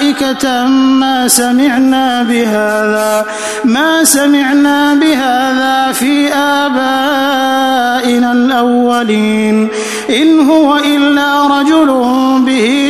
ملائكة ما سمعنا بهذا ما سمعنا بهذا في آبائنا الأولين. إن هو إلا رجل به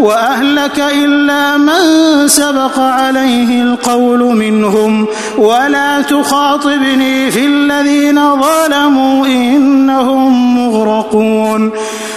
وأهلك إلا من سبق عليه القول منهم ولا تخاطبني في الذين ظلموا إنهم مغرقون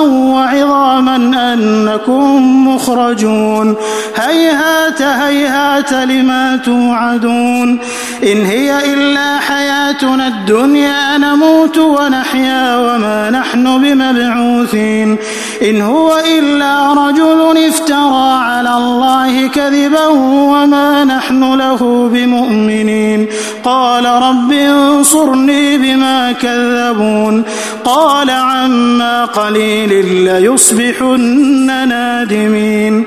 وعظاما أنكم مخرجون. هيهات هيهات لما توعدون. إن هي إلا حياتنا الدنيا نموت ونحيا وما نحن بمبعوثين. إن هو إلا رجل افترى على الله كذبا وما نحن له بمؤمنين. قال رب انصرني بما كذبون. قال عما قليل الليل ليصبحن نادمين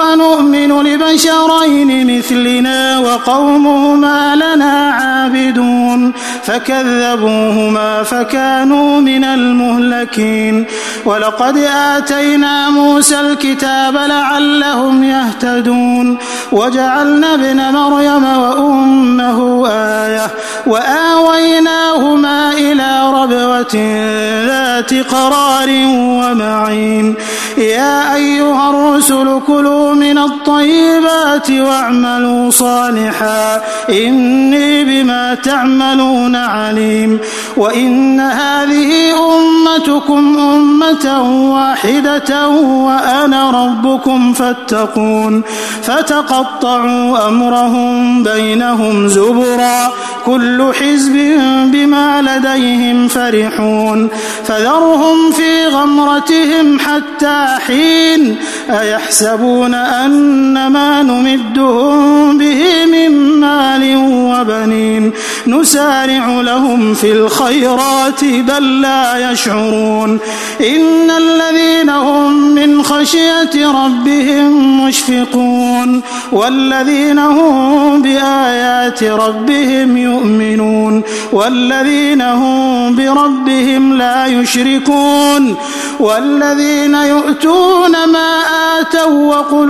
أنؤمن لبشرين مثلنا وقومهما لنا عابدون فكذبوهما فكانوا من المهلكين ولقد آتينا موسى الكتاب لعلهم يهتدون وجعلنا ابن مريم وأمه آية وآويناهما إلى ربوة ذات قرار ومعين يا أيها الرسل كلوا من الطيبات واعملوا صالحا إني بما تعملون عليم وإن هذه أمتكم أمة واحدة وأنا ربكم فاتقون فتقطعوا أمرهم بينهم زبرا كل حزب بما لديهم فرحون فذرهم في غمرتهم حتى حين أيحسبون أنما نمدهم به من مال وبنين. نسارع لهم في الخيرات بل لا يشعرون. إن الذين هم من خشية ربهم مشفقون. والذين هم بآيات ربهم يؤمنون. والذين هم بربهم لا يشركون. والذين يؤتون ما آتوا وقلوبهم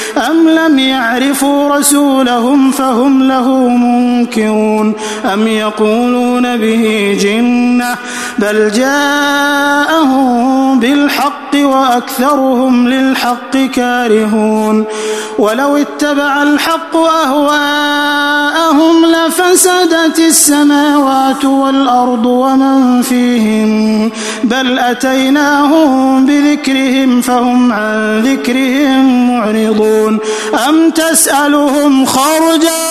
أم لم يعرفوا رسولهم فهم له منكرون؟ أم يقولون به جنة بل جاءهم بالحق وأكثرهم للحق كارهون. ولو اتبع الحق أهواءهم لفسدت السماوات والأرض ومن فيهم بل أتيناهم بذكرهم فهم عن ذكرهم معرضون. يعملون أم تسألهم خرجاً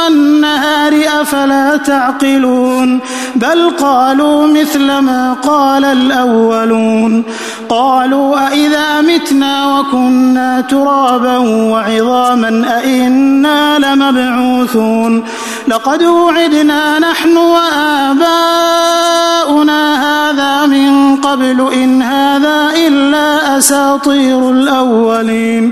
أفلا تعقلون بل قالوا مثل ما قال الأولون. قالوا أإذا متنا وكنا ترابا وعظاما أإنا لمبعوثون. لقد وعدنا نحن وآباؤنا هذا من قبل إن هذا إلا أساطير الأولين.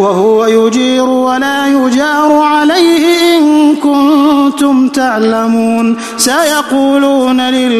وهو يجير ولا يجار عليه إن كنتم تعلمون. سيقولون لله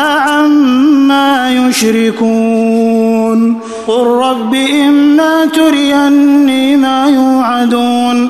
عما يشركون. قل رب إما تريني ما يوعدون.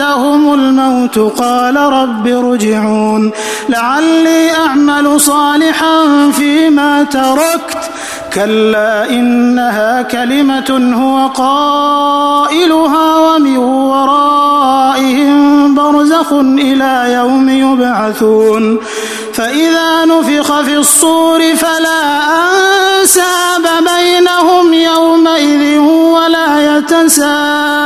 أحدهم الموت قال رب ارجعون لعلي أعمل صالحا فيما تركت كلا إنها كلمة هو قائلها ومن ورائهم برزخ إلى يوم يبعثون فإذا نفخ في الصور فلا أنساب بينهم يومئذ ولا يتساب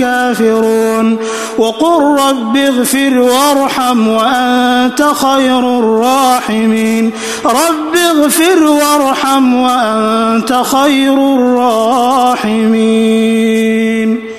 الكافرون. وقل رب اغفر وارحم وأنت خير الراحمين. رب اغفر وارحم وأنت خير الراحمين.